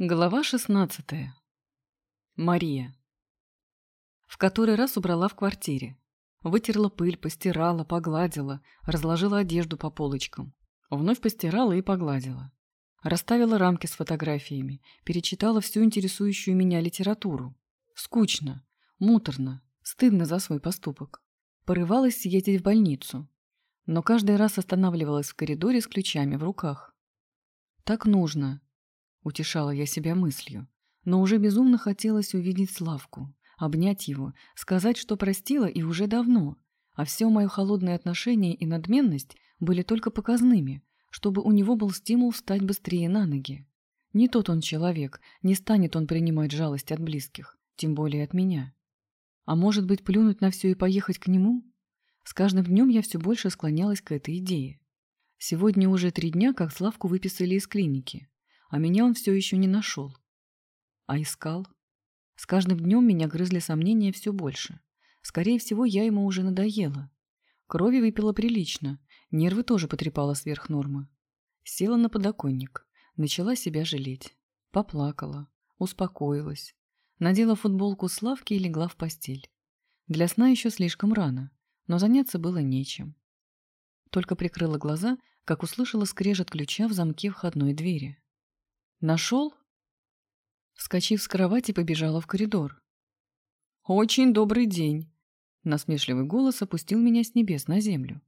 Глава 16. Мария. В который раз убрала в квартире. Вытерла пыль, постирала, погладила, разложила одежду по полочкам. Вновь постирала и погладила. Расставила рамки с фотографиями, перечитала всю интересующую меня литературу. Скучно, муторно, стыдно за свой поступок. Порывалась съездить в больницу. Но каждый раз останавливалась в коридоре с ключами в руках. Так нужно, Утешала я себя мыслью. Но уже безумно хотелось увидеть Славку, обнять его, сказать, что простила и уже давно. А все мое холодное отношение и надменность были только показными, чтобы у него был стимул встать быстрее на ноги. Не тот он человек, не станет он принимать жалость от близких, тем более от меня. А может быть, плюнуть на все и поехать к нему? С каждым днем я все больше склонялась к этой идее. Сегодня уже три дня, как Славку выписали из клиники а меня он все еще не нашел. А искал. С каждым днем меня грызли сомнения все больше. Скорее всего, я ему уже надоела. Крови выпила прилично, нервы тоже потрепала сверх нормы. Села на подоконник, начала себя жалеть. Поплакала, успокоилась. Надела футболку Славки и легла в постель. Для сна еще слишком рано, но заняться было нечем. Только прикрыла глаза, как услышала скрежет ключа в замке входной двери. Нашел? Вскочив с кровати, побежала в коридор. «Очень добрый день!» Насмешливый голос опустил меня с небес на землю.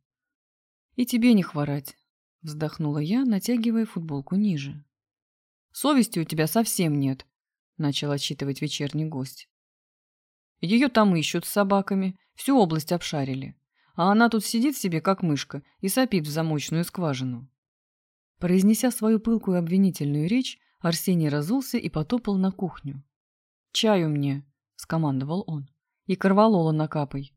«И тебе не хворать!» Вздохнула я, натягивая футболку ниже. «Совести у тебя совсем нет!» Начал отчитывать вечерний гость. Ее там ищут с собаками, всю область обшарили. А она тут сидит себе, как мышка, и сопит в замочную скважину. Произнеся свою пылкую обвинительную речь, Арсений разулся и потопал на кухню. «Чаю мне», — скомандовал он, — «и корвалола накапай».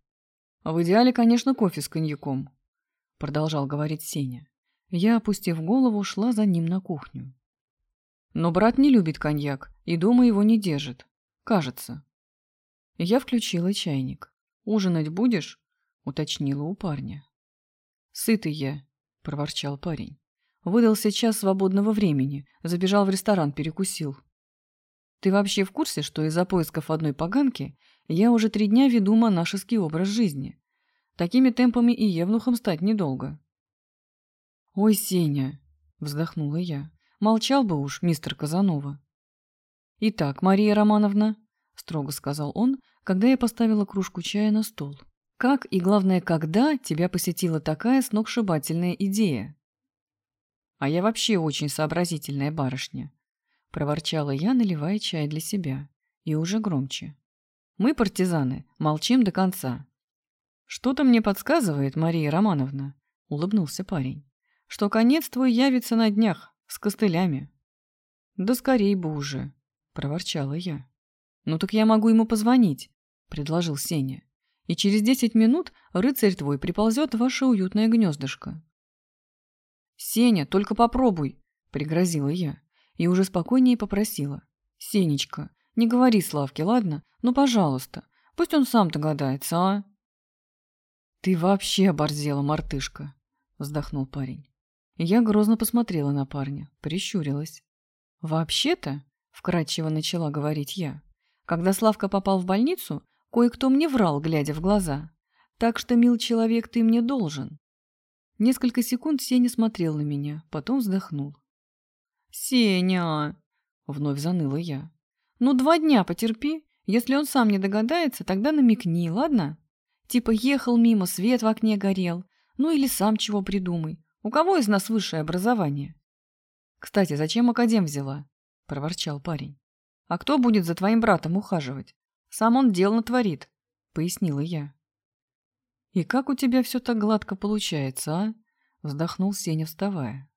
«А в идеале, конечно, кофе с коньяком», — продолжал говорить Сеня. Я, опустив голову, шла за ним на кухню. Но брат не любит коньяк и дома его не держит. Кажется. Я включила чайник. «Ужинать будешь?» — уточнила у парня. «Сытый я», — проворчал парень. Выдался час свободного времени, забежал в ресторан, перекусил. Ты вообще в курсе, что из-за поисков одной поганки я уже три дня веду монашеский образ жизни? Такими темпами и евнухом стать недолго. «Ой, Сеня!» — вздохнула я. «Молчал бы уж, мистер Казанова». «Итак, Мария Романовна», — строго сказал он, когда я поставила кружку чая на стол. «Как и, главное, когда тебя посетила такая сногсшибательная идея?» А я вообще очень сообразительная барышня. Проворчала я, наливая чай для себя. И уже громче. Мы, партизаны, молчим до конца. Что-то мне подсказывает, Мария Романовна, улыбнулся парень, что конец твой явится на днях, с костылями. Да скорей бы уже, проворчала я. Ну так я могу ему позвонить, предложил Сеня. И через десять минут рыцарь твой приползет в ваше уютное гнездышко. «Сеня, только попробуй!» — пригрозила я. И уже спокойнее попросила. «Сенечка, не говори Славке, ладно? Ну, пожалуйста. Пусть он сам догадается, а?» «Ты вообще оборзела, мартышка!» — вздохнул парень. Я грозно посмотрела на парня, прищурилась. «Вообще-то», — вкратчиво начала говорить я, «когда Славка попал в больницу, кое-кто мне врал, глядя в глаза. Так что, мил человек, ты мне должен. Несколько секунд Сеня смотрел на меня, потом вздохнул. «Сеня!» — вновь заныла я. «Ну, два дня потерпи. Если он сам не догадается, тогда намекни, ладно? Типа ехал мимо, свет в окне горел. Ну или сам чего придумай. У кого из нас высшее образование?» «Кстати, зачем академ взяла?» — проворчал парень. «А кто будет за твоим братом ухаживать? Сам он дел натворит», — пояснила я. «И как у тебя все так гладко получается, а?» — вздохнул Сеня, вставая.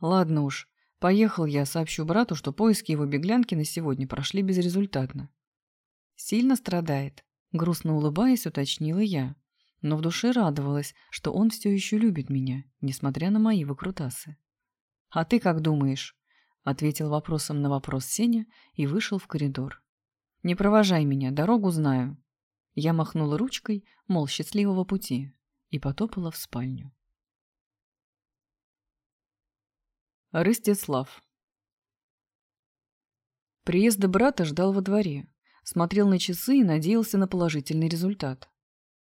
«Ладно уж, поехал я, сообщу брату, что поиски его беглянки на сегодня прошли безрезультатно». «Сильно страдает?» — грустно улыбаясь, уточнила я, но в душе радовалась, что он все еще любит меня, несмотря на мои выкрутасы. «А ты как думаешь?» — ответил вопросом на вопрос Сеня и вышел в коридор. «Не провожай меня, дорогу знаю», я махнула ручкой, мол, счастливого пути, и потопала в спальню. Ростислав Приезда брата ждал во дворе, смотрел на часы и надеялся на положительный результат.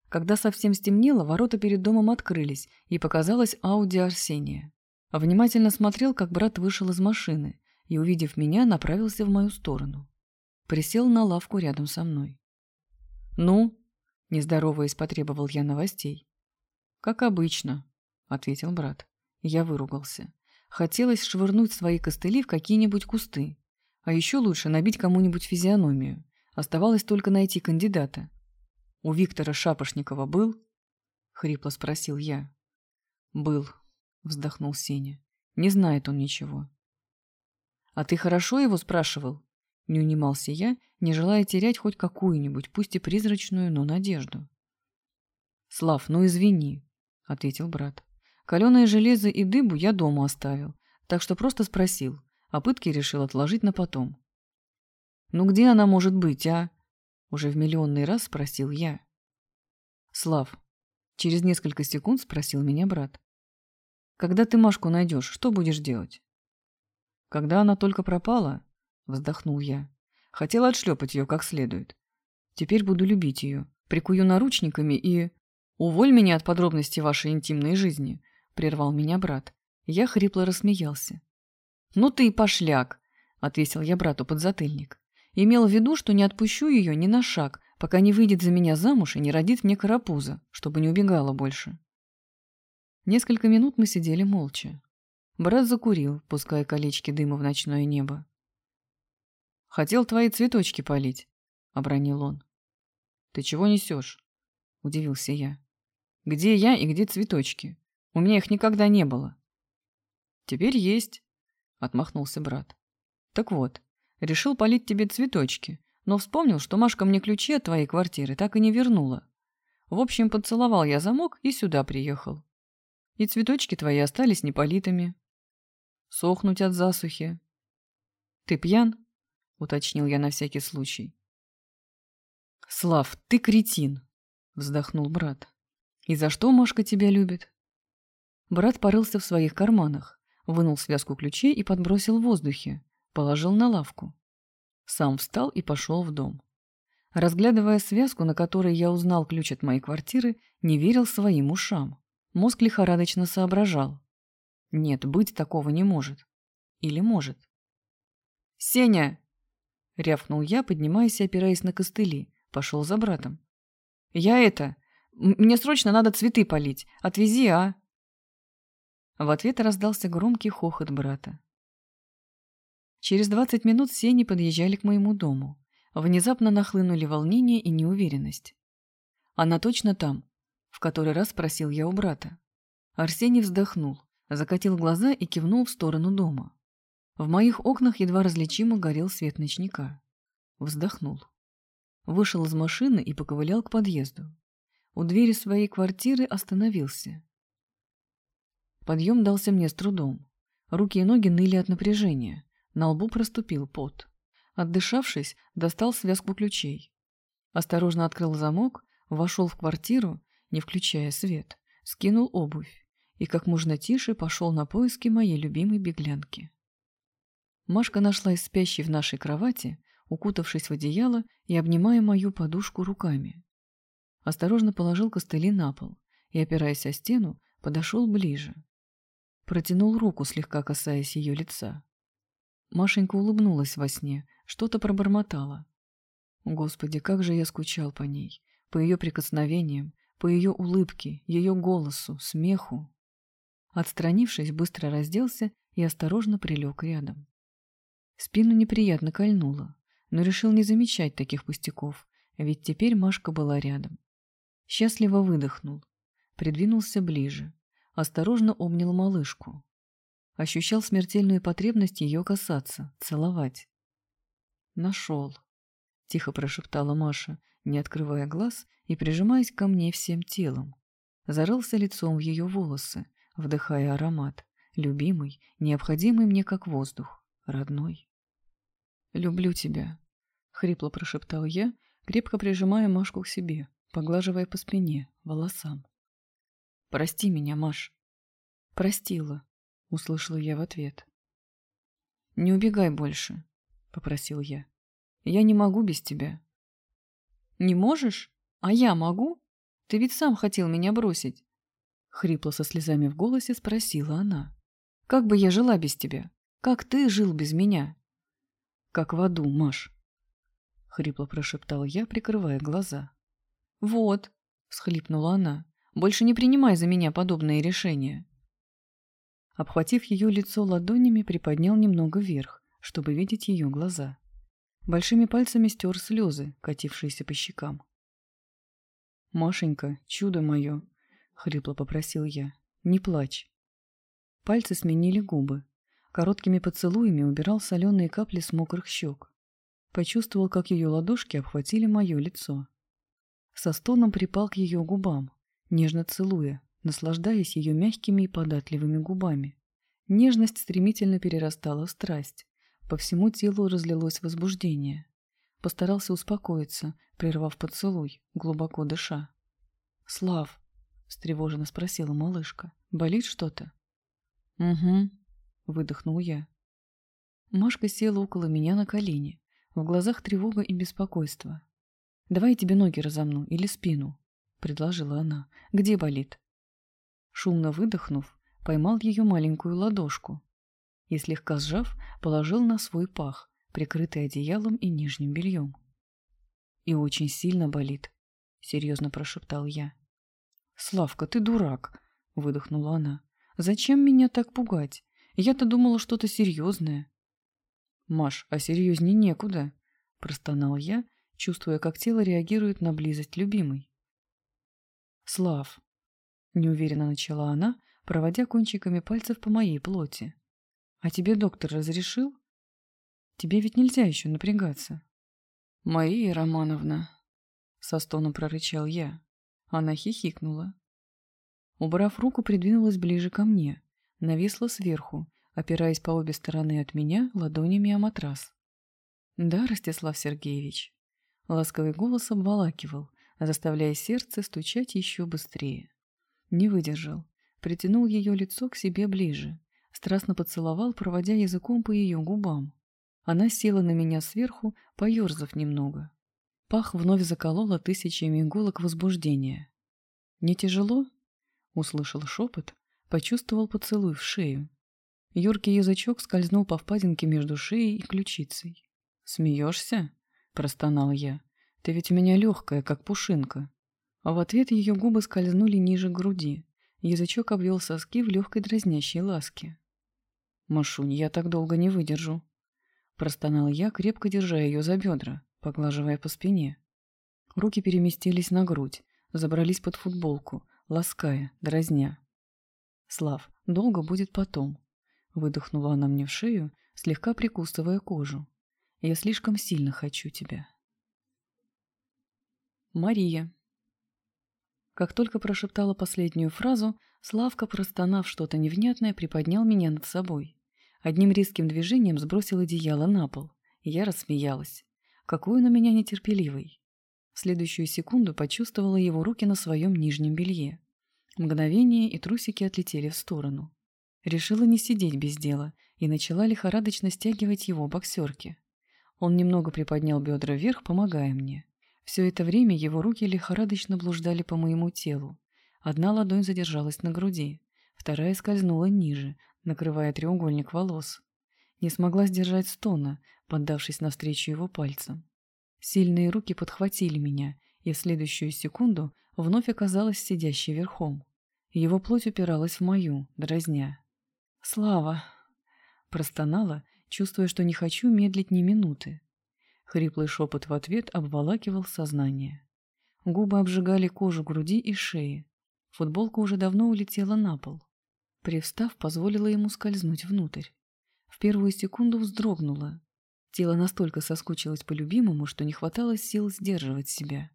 Когда совсем стемнело, ворота перед домом открылись, и показалась Ауди Арсения. Внимательно смотрел, как брат вышел из машины, и, увидев меня, направился в мою сторону. Присел на лавку рядом со мной. «Ну?» – нездороваясь, потребовал я новостей. «Как обычно», – ответил брат. Я выругался. Хотелось швырнуть свои костыли в какие-нибудь кусты. А еще лучше набить кому-нибудь физиономию. Оставалось только найти кандидата. «У Виктора Шапошникова был?» — хрипло спросил я. «Был», — вздохнул Сеня. «Не знает он ничего». «А ты хорошо его спрашивал?» Не унимался я, не желая терять хоть какую-нибудь, пусть и призрачную, но надежду. «Слав, ну извини», — ответил брат. «Каленое железо и дыбу я дома оставил, так что просто спросил, а пытки решил отложить на потом». «Ну где она может быть, а?» Уже в миллионный раз спросил я. «Слав», — через несколько секунд спросил меня брат. «Когда ты Машку найдешь, что будешь делать?» «Когда она только пропала?» — вздохнул я. «Хотел отшлепать ее как следует. Теперь буду любить ее, прикую наручниками и...» «Уволь меня от подробностей вашей интимной жизни», — прервал меня брат. Я хрипло рассмеялся. «Ну ты и пошляк», — отвесил я брату подзатыльник. Имел в виду, что не отпущу ее ни на шаг, пока не выйдет за меня замуж и не родит мне карапуза, чтобы не убегала больше. Несколько минут мы сидели молча. Брат закурил, пуская колечки дыма в ночное небо. «Хотел твои цветочки полить», — обронил он. «Ты чего несешь?» — удивился я. «Где я и где цветочки? У меня их никогда не было». «Теперь есть», — отмахнулся брат. «Так вот, Решил полить тебе цветочки, но вспомнил, что Машка мне ключи от твоей квартиры так и не вернула. В общем, поцеловал я замок и сюда приехал. И цветочки твои остались неполитыми. Сохнуть от засухи. Ты пьян? Уточнил я на всякий случай. Слав, ты кретин, вздохнул брат. И за что Машка тебя любит? Брат порылся в своих карманах, вынул связку ключей и подбросил в воздухе, Положил на лавку. Сам встал и пошел в дом. Разглядывая связку, на которой я узнал ключ от моей квартиры, не верил своим ушам. Мозг лихорадочно соображал. Нет, быть такого не может. Или может. «Сеня!» — рявкнул я, поднимаясь и опираясь на костыли. Пошел за братом. «Я это... Мне срочно надо цветы полить. Отвези, а?» В ответ раздался громкий хохот брата. Через двадцать минут все не подъезжали к моему дому. Внезапно нахлынули волнение и неуверенность. «Она точно там?» — в который раз спросил я у брата. Арсений вздохнул, закатил глаза и кивнул в сторону дома. В моих окнах едва различимо горел свет ночника. Вздохнул. Вышел из машины и поковылял к подъезду. У двери своей квартиры остановился. Подъем дался мне с трудом. Руки и ноги ныли от напряжения. На лбу проступил пот. Отдышавшись, достал связку ключей. Осторожно открыл замок, вошел в квартиру, не включая свет, скинул обувь и как можно тише пошел на поиски моей любимой беглянки. Машка нашлась спящей в нашей кровати, укутавшись в одеяло и обнимая мою подушку руками. Осторожно положил костыли на пол и, опираясь о стену, подошел ближе. Протянул руку, слегка касаясь ее лица. Машенька улыбнулась во сне, что-то пробормотала. Господи, как же я скучал по ней, по ее прикосновениям, по ее улыбке, ее голосу, смеху. Отстранившись, быстро разделся и осторожно прилег рядом. Спину неприятно кольнуло, но решил не замечать таких пустяков, ведь теперь Машка была рядом. Счастливо выдохнул, придвинулся ближе, осторожно обнял малышку. Ощущал смертельную потребность ее касаться, целовать. «Нашел», — тихо прошептала Маша, не открывая глаз и прижимаясь ко мне всем телом. Зарылся лицом в ее волосы, вдыхая аромат, любимый, необходимый мне как воздух, родной. «Люблю тебя», — хрипло прошептал я, крепко прижимая Машку к себе, поглаживая по спине, волосам. «Прости меня, Маш». «Простила», — услышала я в ответ. «Не убегай больше», — попросил я. «Я не могу без тебя». «Не можешь? А я могу? Ты ведь сам хотел меня бросить». Хрипло со слезами в голосе спросила она. «Как бы я жила без тебя? Как ты жил без меня?» «Как в аду, Маш», — хрипло прошептал я, прикрывая глаза. «Вот», — всхлипнула она, — «больше не принимай за меня подобные решения». Обхватив ее лицо ладонями, приподнял немного вверх, чтобы видеть ее глаза. Большими пальцами стер слезы, катившиеся по щекам. «Машенька, чудо мое!» — хрипло попросил я. «Не плачь». Пальцы сменили губы. Короткими поцелуями убирал соленые капли с мокрых щек. Почувствовал, как ее ладошки обхватили мое лицо. Со стоном припал к ее губам, нежно целуя, наслаждаясь ее мягкими и податливыми губами. Нежность стремительно перерастала в страсть. По всему телу разлилось возбуждение. Постарался успокоиться, прервав поцелуй, глубоко дыша. «Слав», — встревоженно спросила малышка, — «болит что-то?» «Угу», — выдохнул я. Машка села около меня на колени. В глазах тревога и беспокойство. «Давай я тебе ноги разомну или спину», — предложила она. «Где болит?» Шумно выдохнув, поймал ее маленькую ладошку и, слегка сжав, положил на свой пах, прикрытый одеялом и нижним бельем. «И очень сильно болит», — серьезно прошептал я. «Славка, ты дурак», — выдохнула она. «Зачем меня так пугать? Я-то думала что-то серьезное». «Маш, а серьезнее некуда», — простонал я, чувствуя, как тело реагирует на близость любимой. «Слав, неуверенно начала она, проводя кончиками пальцев по моей плоти. А тебе доктор разрешил? Тебе ведь нельзя еще напрягаться. Мария Романовна, со стоном прорычал я. Она хихикнула. Убрав руку, придвинулась ближе ко мне, нависла сверху, опираясь по обе стороны от меня ладонями о матрас. «Да, Ростислав Сергеевич». Ласковый голос обволакивал, заставляя сердце стучать еще быстрее. Не выдержал. Притянул ее лицо к себе ближе. Страстно поцеловал, проводя языком по ее губам. Она села на меня сверху, поерзав немного. Пах вновь заколола тысячами иголок возбуждения. «Не тяжело?» — услышал шепот, почувствовал поцелуй в шею. Юркий язычок скользнул по впадинке между шеей и ключицей. «Смеешься?» — простонал я. «Ты ведь у меня легкая, как пушинка». А в ответ ее губы скользнули ниже груди. Язычок обвел соски в легкой дразнящей ласке. «Машунь, я так долго не выдержу», — простонал я, крепко держа ее за бедра, поглаживая по спине. Руки переместились на грудь, забрались под футболку, лаская, дразня. «Слав, долго будет потом», — выдохнула она мне в шею, слегка прикусывая кожу. «Я слишком сильно хочу тебя». Мария. Как только прошептала последнюю фразу, Славка, простонав что-то невнятное, приподнял меня над собой. Одним резким движением сбросил одеяло на пол, я рассмеялась. Какой он у меня нетерпеливый. В следующую секунду почувствовала его руки на своем нижнем белье. Мгновение, и трусики отлетели в сторону. Решила не сидеть без дела и начала лихорадочно стягивать его боксерки. Он немного приподнял бедра вверх, помогая мне. Все это время его руки лихорадочно блуждали по моему телу. Одна ладонь задержалась на груди, вторая скользнула ниже, накрывая треугольник волос. Не смогла сдержать стона, поддавшись навстречу его пальцам. Сильные руки подхватили меня, и в следующую секунду вновь оказалась сидящей верхом. Его плоть упиралась в мою, дразня. «Слава!» – простонала, чувствуя, что не хочу медлить ни минуты. Хриплый шепот в ответ обволакивал сознание. Губы обжигали кожу груди и шеи. Футболка уже давно улетела на пол. Привстав, позволила ему скользнуть внутрь. В первую секунду вздрогнула. Тело настолько соскучилось по любимому, что не хватало сил сдерживать себя.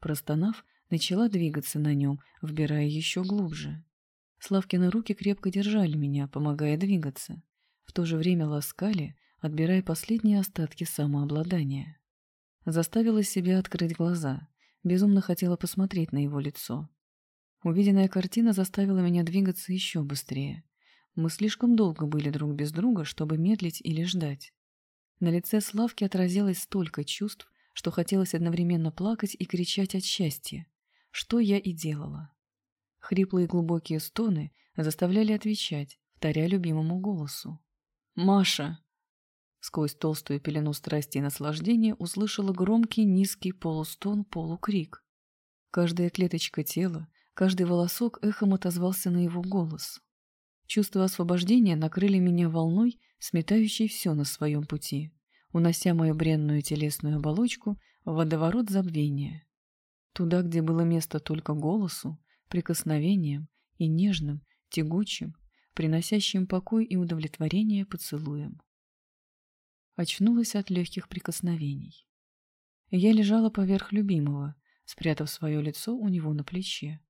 Простонав, начала двигаться на нем, вбирая еще глубже. Славкины руки крепко держали меня, помогая двигаться. В то же время ласкали, отбирая последние остатки самообладания. Заставила себя открыть глаза. Безумно хотела посмотреть на его лицо. Увиденная картина заставила меня двигаться еще быстрее. Мы слишком долго были друг без друга, чтобы медлить или ждать. На лице Славки отразилось столько чувств, что хотелось одновременно плакать и кричать от счастья, что я и делала. Хриплые глубокие стоны заставляли отвечать, вторя любимому голосу. «Маша!» Сквозь толстую пелену страсти и наслаждения услышала громкий низкий полустон, полукрик. Каждая клеточка тела, каждый волосок эхом отозвался на его голос. Чувство освобождения накрыли меня волной, сметающей все на своем пути, унося мою бренную телесную оболочку в водоворот забвения. Туда, где было место только голосу, прикосновением и нежным, тягучим, приносящим покой и удовлетворение поцелуем. Очнулась от легких прикосновений. Я лежала поверх любимого, спрятав свое лицо у него на плече.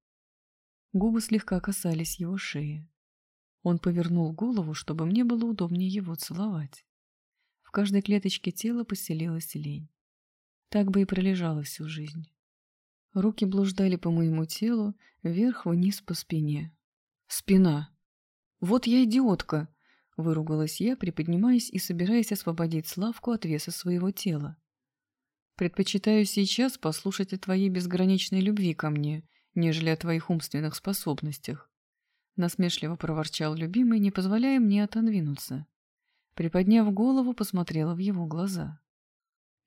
Губы слегка касались его шеи. Он повернул голову, чтобы мне было удобнее его целовать. В каждой клеточке тела поселилась лень. Так бы и пролежала всю жизнь. Руки блуждали по моему телу, вверх-вниз по спине. Спина. Вот я идиотка! Выругалась я, приподнимаясь и собираясь освободить Славку от веса своего тела. Предпочитаю сейчас послушать о твоей безграничной любви ко мне, нежели о твоих умственных способностях. Насмешливо проворчал любимый, не позволяя мне отодвинуться. Приподняв голову, посмотрела в его глаза.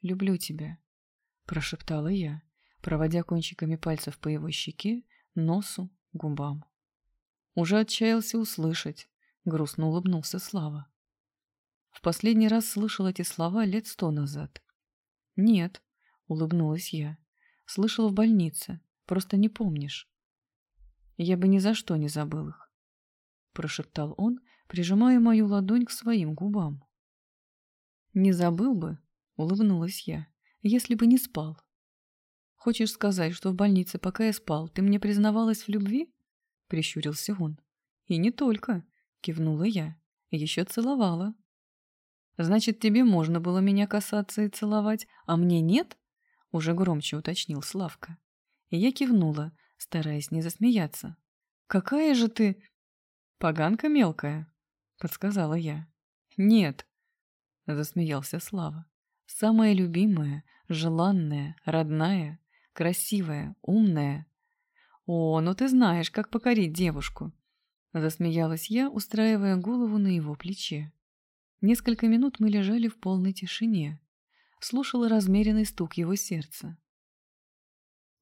«Люблю тебя», — прошептала я, проводя кончиками пальцев по его щеке, носу, губам. Уже отчаялся услышать, грустно улыбнулся Слава. В последний раз слышал эти слова лет сто назад. «Нет», — улыбнулась я, — «слышала в больнице, просто не помнишь». «Я бы ни за что не забыл их», — прошептал он, прижимая мою ладонь к своим губам. «Не забыл бы», — улыбнулась я, — «если бы не спал». «Хочешь сказать, что в больнице, пока я спал, ты мне признавалась в любви?» — прищурился он. «И не только», — кивнула я, — «еще целовала». «Значит, тебе можно было меня касаться и целовать, а мне нет?» — уже громче уточнил Славка. И я кивнула, стараясь не засмеяться. «Какая же ты...» «Поганка мелкая», подсказала я. Нет, засмеялся Слава. Самая любимая, желанная, родная, красивая, умная. О, ну ты знаешь, как покорить девушку. Засмеялась я, устраивая голову на его плече. Несколько минут мы лежали в полной тишине. Слушала размеренный стук его сердца.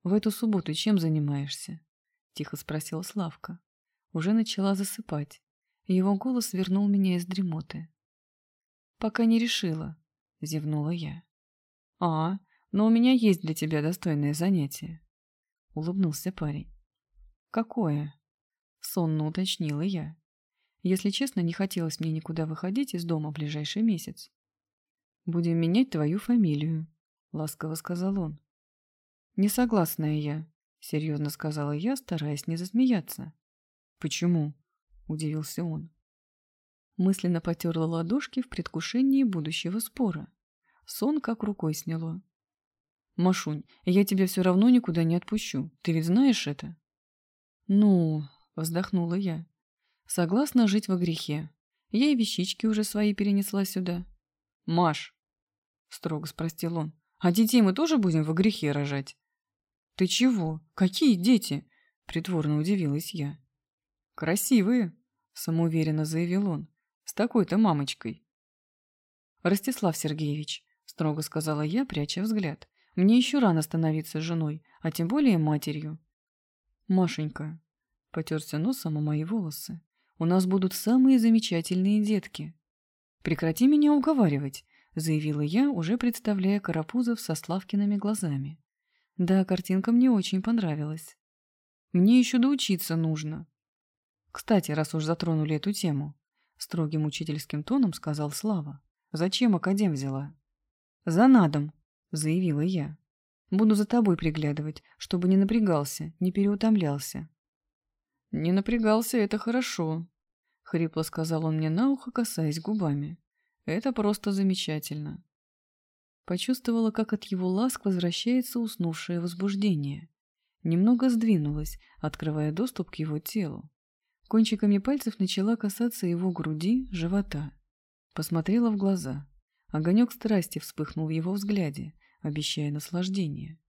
«В эту субботу чем занимаешься?» — тихо спросила Славка. Уже начала засыпать. Его голос вернул меня из дремоты. «Пока не решила», — зевнула я. «А, но у меня есть для тебя достойное занятие», — улыбнулся парень. «Какое?» — сонно уточнила я. Если честно, не хотелось мне никуда выходить из дома в ближайший месяц. «Будем менять твою фамилию», — ласково сказал он. «Не я», — серьезно сказала я, стараясь не засмеяться. «Почему?» Удивился он. Мысленно потерла ладошки в предвкушении будущего спора. Сон как рукой сняло. «Машунь, я тебя все равно никуда не отпущу. Ты ведь знаешь это?» «Ну...» — вздохнула я. «Согласна жить во грехе. Я и вещички уже свои перенесла сюда». «Маш!» — строго спросил он. «А детей мы тоже будем во грехе рожать?» «Ты чего? Какие дети?» — притворно удивилась я. «Красивые», самоуверенно заявил он. С такой-то мамочкой. Ростислав Сергеевич, строго сказала я, пряча взгляд. Мне еще рано становиться женой, а тем более матерью. Машенька, потерся носом о мои волосы. У нас будут самые замечательные детки. Прекрати меня уговаривать, заявила я, уже представляя Карапузов со Славкиными глазами. Да, картинка мне очень понравилась. Мне еще доучиться нужно. Кстати, раз уж затронули эту тему, строгим учительским тоном сказал Слава. Зачем академ взяла? За надом, заявила я. Буду за тобой приглядывать, чтобы не напрягался, не переутомлялся. Не напрягался, это хорошо, хрипло сказал он мне на ухо, касаясь губами. Это просто замечательно. Почувствовала, как от его ласк возвращается уснувшее возбуждение. Немного сдвинулась, открывая доступ к его телу. Кончиками пальцев начала касаться его груди, живота. Посмотрела в глаза. Огонек страсти вспыхнул в его взгляде, обещая наслаждение.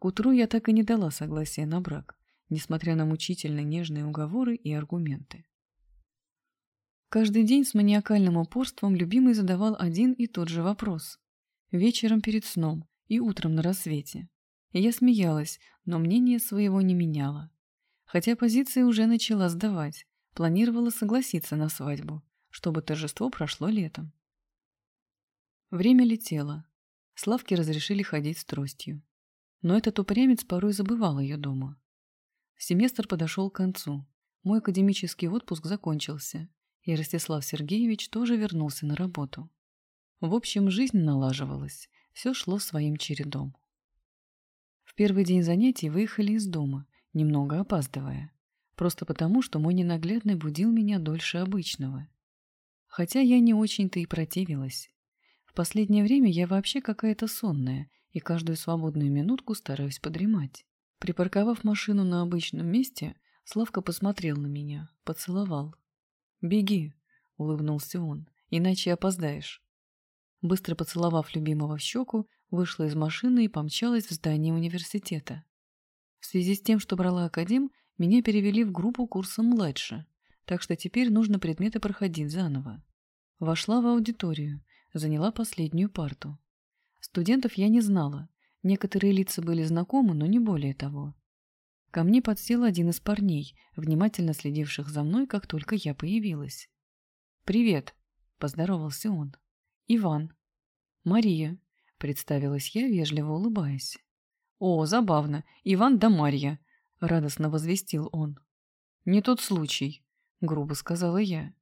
К утру я так и не дала согласия на брак, несмотря на мучительно нежные уговоры и аргументы. Каждый день с маниакальным упорством любимый задавал один и тот же вопрос. Вечером перед сном и утром на рассвете. Я смеялась, но мнение своего не меняла. Хотя позиция уже начала сдавать, планировала согласиться на свадьбу, чтобы торжество прошло летом. Время летело. Славке разрешили ходить с тростью. Но этот упрямец порой забывал ее дома. Семестр подошел к концу. Мой академический отпуск закончился, и Ростислав Сергеевич тоже вернулся на работу. В общем, жизнь налаживалась, все шло своим чередом. В первый день занятий выехали из дома, немного опаздывая. Просто потому, что мой ненаглядный будил меня дольше обычного. Хотя я не очень-то и противилась. В последнее время я вообще какая-то сонная и каждую свободную минутку стараюсь подремать. Припарковав машину на обычном месте, Славка посмотрел на меня, поцеловал. «Беги», — улыбнулся он, — «иначе опоздаешь». Быстро поцеловав любимого в щеку, вышла из машины и помчалась в здание университета. В связи с тем, что брала академ, меня перевели в группу курса младше, так что теперь нужно предметы проходить заново. Вошла в аудиторию, заняла последнюю парту. Студентов я не знала, некоторые лица были знакомы, но не более того. Ко мне подсел один из парней, внимательно следивших за мной, как только я появилась. «Привет», — поздоровался он. «Иван». «Мария», — представилась я, вежливо улыбаясь. «О, забавно, Иван да Марья», — радостно возвестил он. «Не тот случай», — грубо сказала я.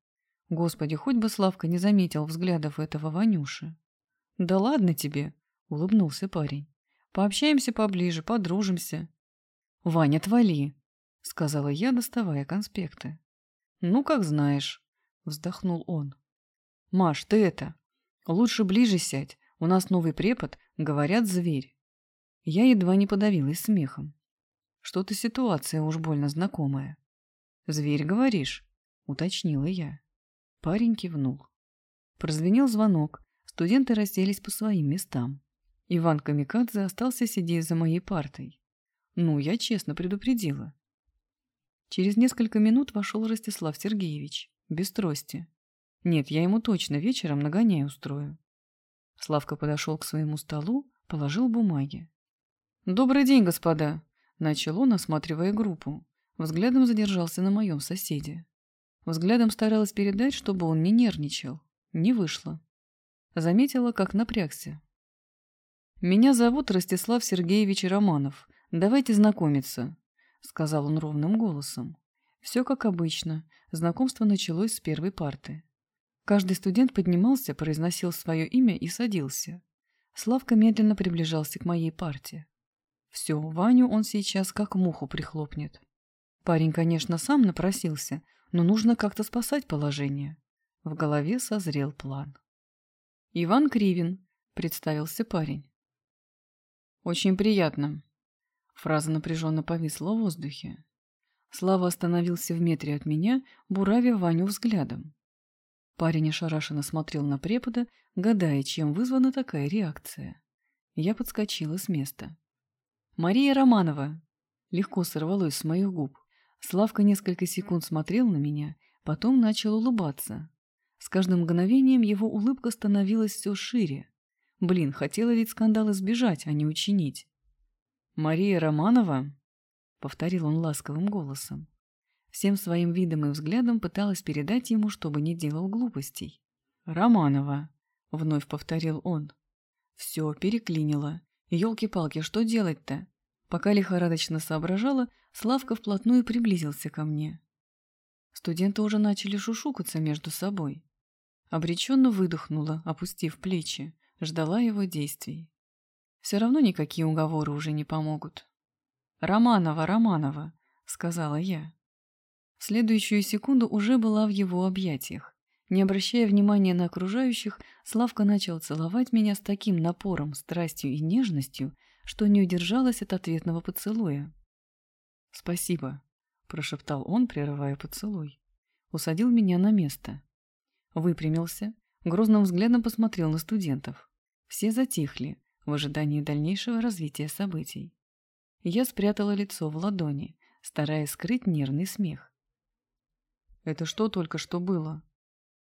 Господи, хоть бы Славка не заметил взглядов этого Ванюши. «Да ладно тебе», — улыбнулся парень. «Пообщаемся поближе, подружимся». «Ваня, отвали», — сказала я, доставая конспекты. «Ну, как знаешь», — вздохнул он. «Маш, ты это, лучше ближе сядь, у нас новый препод, говорят, зверь». Я едва не подавилась смехом. Что-то ситуация уж больно знакомая. «Зверь, говоришь?» — уточнила я. Парень кивнул. Прозвенел звонок, студенты расселись по своим местам. Иван Камикадзе остался сидеть за моей партой. Ну, я честно предупредила. Через несколько минут вошел Ростислав Сергеевич, без трости. Нет, я ему точно вечером нагоняй устрою. Славка подошел к своему столу, положил бумаги. «Добрый день, господа!» — начал он, осматривая группу. Взглядом задержался на моем соседе. Взглядом старалась передать, чтобы он не нервничал. Не вышло. Заметила, как напрягся. «Меня зовут Ростислав Сергеевич Романов. Давайте знакомиться», — сказал он ровным голосом. Все как обычно. Знакомство началось с первой парты. Каждый студент поднимался, произносил свое имя и садился. Славка медленно приближался к моей парте. Все, Ваню он сейчас как муху прихлопнет. Парень, конечно, сам напросился, но нужно как-то спасать положение. В голове созрел план. «Иван Кривин», — представился парень. «Очень приятно». Фраза напряженно повисла в воздухе. Слава остановился в метре от меня, буравя Ваню взглядом. Парень ошарашенно смотрел на препода, гадая, чем вызвана такая реакция. Я подскочила с места. «Мария Романова!» Легко сорвалось с моих губ. Славка несколько секунд смотрел на меня, потом начал улыбаться. С каждым мгновением его улыбка становилась все шире. Блин, хотела ведь скандал избежать, а не учинить. «Мария Романова?» — повторил он ласковым голосом. Всем своим видом и взглядом пыталась передать ему, чтобы не делал глупостей. «Романова», — вновь повторил он. Все, переклинило. Ёлки-палки, что делать-то? Пока лихорадочно соображала, Славка вплотную приблизился ко мне. Студенты уже начали шушукаться между собой. Обреченно выдохнула, опустив плечи, ждала его действий. Все равно никакие уговоры уже не помогут. «Романова, Романова», — сказала я. В следующую секунду уже была в его объятиях. Не обращая внимания на окружающих, Славка начал целовать меня с таким напором, страстью и нежностью, что не удержалась от ответного поцелуя. «Спасибо», — прошептал он, прерывая поцелуй. Усадил меня на место. Выпрямился, грозным взглядом посмотрел на студентов. Все затихли в ожидании дальнейшего развития событий. Я спрятала лицо в ладони, стараясь скрыть нервный смех. «Это что только что было?» —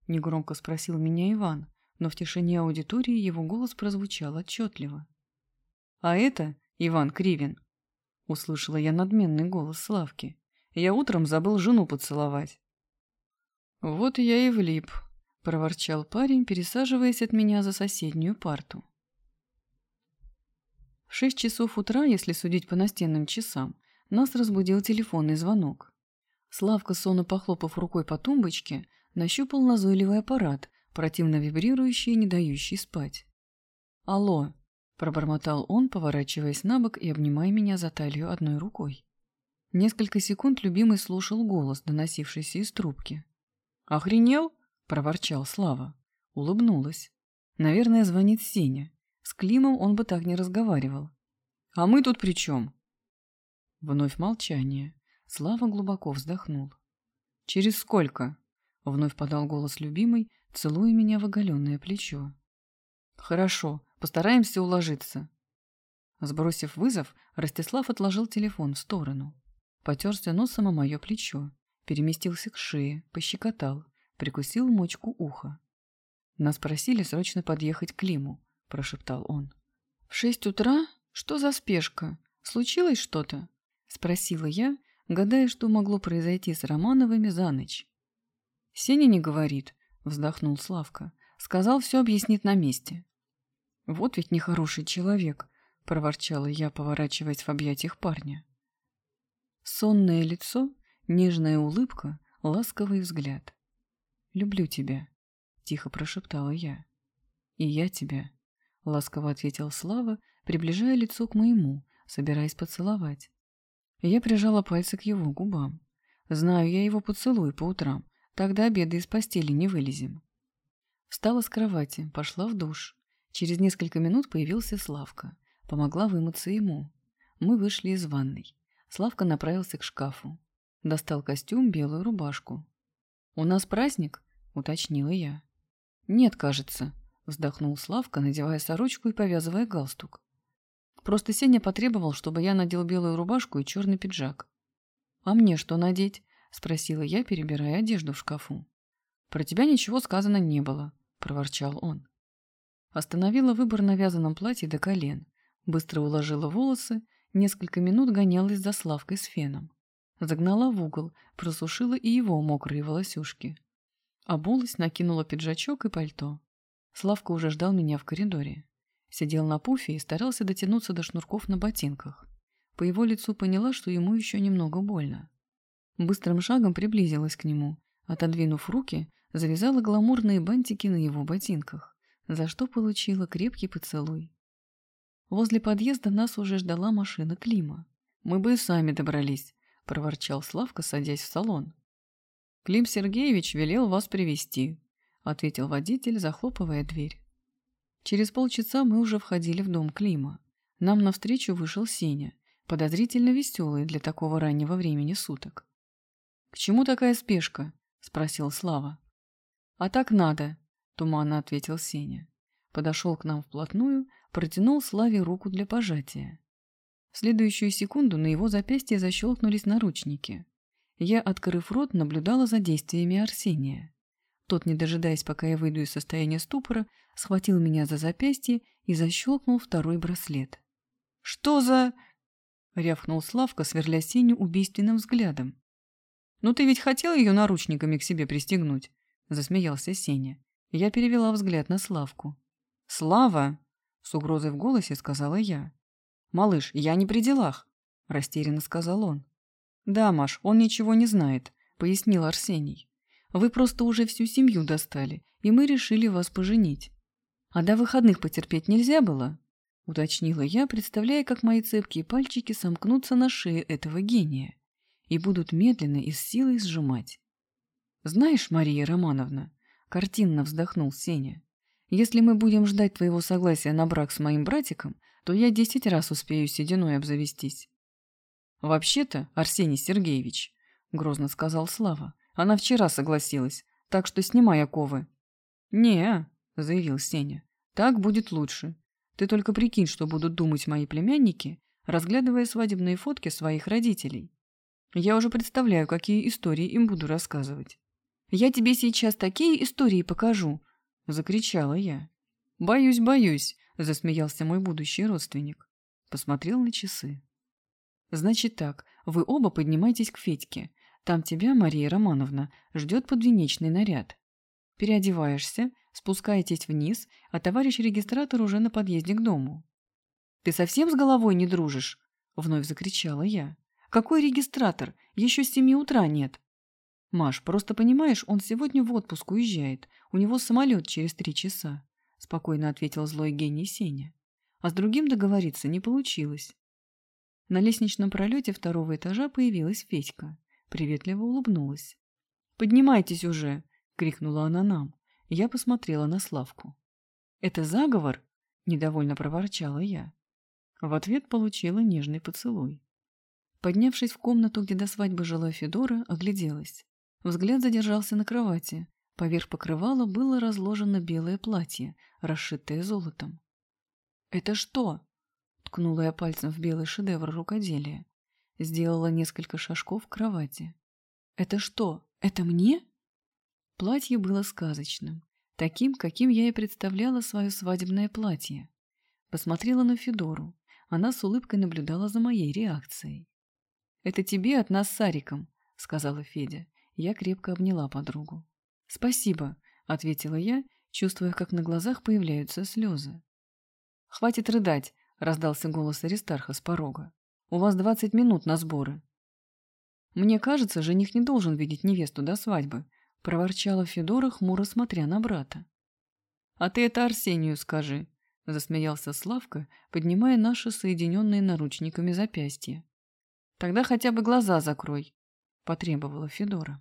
негромко спросил меня Иван, но в тишине аудитории его голос прозвучал отчетливо. «А это Иван Кривин», — услышала я надменный голос Славки. «Я утром забыл жену поцеловать». «Вот я и влип», — проворчал парень, пересаживаясь от меня за соседнюю парту. В шесть часов утра, если судить по настенным часам, нас разбудил телефонный звонок. Славка, сонно похлопав рукой по тумбочке, нащупал назойливый аппарат, противно вибрирующий и не дающий спать. «Алло», — пробормотал он, поворачиваясь на бок и обнимая меня за талию одной рукой. Несколько секунд любимый слушал голос, доносившийся из трубки. «Охренел?» — проворчал Слава. Улыбнулась. «Наверное, звонит Сеня. С Климом он бы так не разговаривал. А мы тут при чем?» Вновь молчание. Слава глубоко вздохнул. «Через сколько?» — вновь подал голос любимый, целуя меня в оголенное плечо. «Хорошо, постараемся уложиться». Сбросив вызов, Ростислав отложил телефон в сторону. Потерся носом о мое плечо, переместился к шее, пощекотал, прикусил мочку уха. Нас просили срочно подъехать к Лиму, прошептал он. «В шесть утра? Что за спешка? Случилось что-то?» — спросила я, гадая, что могло произойти с Романовыми за ночь. «Сеня не говорит», — вздохнул Славка. «Сказал, все объяснит на месте». «Вот ведь нехороший человек», — проворчала я, поворачиваясь в объятиях парня. Сонное лицо, нежная улыбка, ласковый взгляд. «Люблю тебя», — тихо прошептала я. «И я тебя», — ласково ответил Слава, приближая лицо к моему, собираясь поцеловать. Я прижала пальцы к его губам. Знаю я его поцелуй по утрам, тогда обеда из постели не вылезем. Встала с кровати, пошла в душ. Через несколько минут появился Славка. Помогла вымыться ему. Мы вышли из ванной. Славка направился к шкафу. Достал костюм, белую рубашку. «У нас праздник?» — уточнила я. «Нет, кажется», — вздохнул Славка, надевая сорочку и повязывая галстук. Просто Сеня потребовал, чтобы я надел белую рубашку и черный пиджак. «А мне что надеть?» — спросила я, перебирая одежду в шкафу. «Про тебя ничего сказано не было», — проворчал он. Остановила выбор на вязаном платье до колен, быстро уложила волосы, несколько минут гонялась за Славкой с феном. Загнала в угол, просушила и его мокрые волосюшки. Обулась, накинула пиджачок и пальто. Славка уже ждал меня в коридоре. Сидел на пуфе и старался дотянуться до шнурков на ботинках. По его лицу поняла, что ему еще немного больно. Быстрым шагом приблизилась к нему, отодвинув руки, завязала гламурные бантики на его ботинках, за что получила крепкий поцелуй. Возле подъезда нас уже ждала машина Клима. «Мы бы и сами добрались», — проворчал Славка, садясь в салон. «Клим Сергеевич велел вас привести, ответил водитель, захлопывая дверь. Через полчаса мы уже входили в дом Клима. Нам навстречу вышел Сеня, подозрительно веселый для такого раннего времени суток. «К чему такая спешка?» — спросил Слава. «А так надо», — туманно ответил Сеня. Подошел к нам вплотную, протянул Славе руку для пожатия. В следующую секунду на его запястье защелкнулись наручники. Я, открыв рот, наблюдала за действиями Арсения. Тот, не дожидаясь, пока я выйду из состояния ступора, схватил меня за запястье и защелкнул второй браслет. «Что за...» — рявкнул Славка, сверля Сеню убийственным взглядом. «Ну ты ведь хотел ее наручниками к себе пристегнуть?» — засмеялся Сеня. Я перевела взгляд на Славку. «Слава!» — с угрозой в голосе сказала я. «Малыш, я не при делах», — растерянно сказал он. «Да, Маш, он ничего не знает», — пояснил Арсений. Вы просто уже всю семью достали, и мы решили вас поженить. А до выходных потерпеть нельзя было?» — уточнила я, представляя, как мои цепкие пальчики сомкнутся на шее этого гения и будут медленно и с силой сжимать. «Знаешь, Мария Романовна», — картинно вздохнул Сеня, «если мы будем ждать твоего согласия на брак с моим братиком, то я десять раз успею сединой обзавестись». «Вообще-то, Арсений Сергеевич», — грозно сказал Слава, она вчера согласилась, так что снимай оковы. «Не», — заявил Сеня, — «так будет лучше. Ты только прикинь, что будут думать мои племянники, разглядывая свадебные фотки своих родителей. Я уже представляю, какие истории им буду рассказывать. «Я тебе сейчас такие истории покажу!» — закричала я. «Боюсь, боюсь!» — засмеялся мой будущий родственник. Посмотрел на часы. «Значит так, вы оба поднимайтесь к Федьке. Там тебя, Мария Романовна, ждет подвенечный наряд. Переодеваешься, спускаетесь вниз, а товарищ регистратор уже на подъезде к дому. «Ты совсем с головой не дружишь?» — вновь закричала я. «Какой регистратор? Еще с семи утра нет». «Маш, просто понимаешь, он сегодня в отпуск уезжает. У него самолет через три часа», — спокойно ответил злой гений Сеня. А с другим договориться не получилось. На лестничном пролете второго этажа появилась Федька. Приветливо улыбнулась. «Поднимайтесь уже!» — крикнула она нам. Я посмотрела на Славку. «Это заговор?» — недовольно проворчала я. В ответ получила нежный поцелуй. Поднявшись в комнату, где до свадьбы жила Федора, огляделась. Взгляд задержался на кровати. Поверх покрывала было разложено белое платье, расшитое золотом. «Это что?» — ткнула я пальцем в белый шедевр рукоделия. Сделала несколько шажков к кровати. «Это что? Это мне?» Платье было сказочным, таким, каким я и представляла свое свадебное платье. Посмотрела на Федору. Она с улыбкой наблюдала за моей реакцией. «Это тебе от нас с Сариком», — сказала Федя. Я крепко обняла подругу. «Спасибо», — ответила я, чувствуя, как на глазах появляются слезы. «Хватит рыдать», — раздался голос Аристарха с порога. «У вас двадцать минут на сборы». «Мне кажется, жених не должен видеть невесту до свадьбы», — проворчала Федора, хмуро смотря на брата. «А ты это Арсению скажи», — засмеялся Славка, поднимая наши соединенные наручниками запястья. «Тогда хотя бы глаза закрой», — потребовала Федора.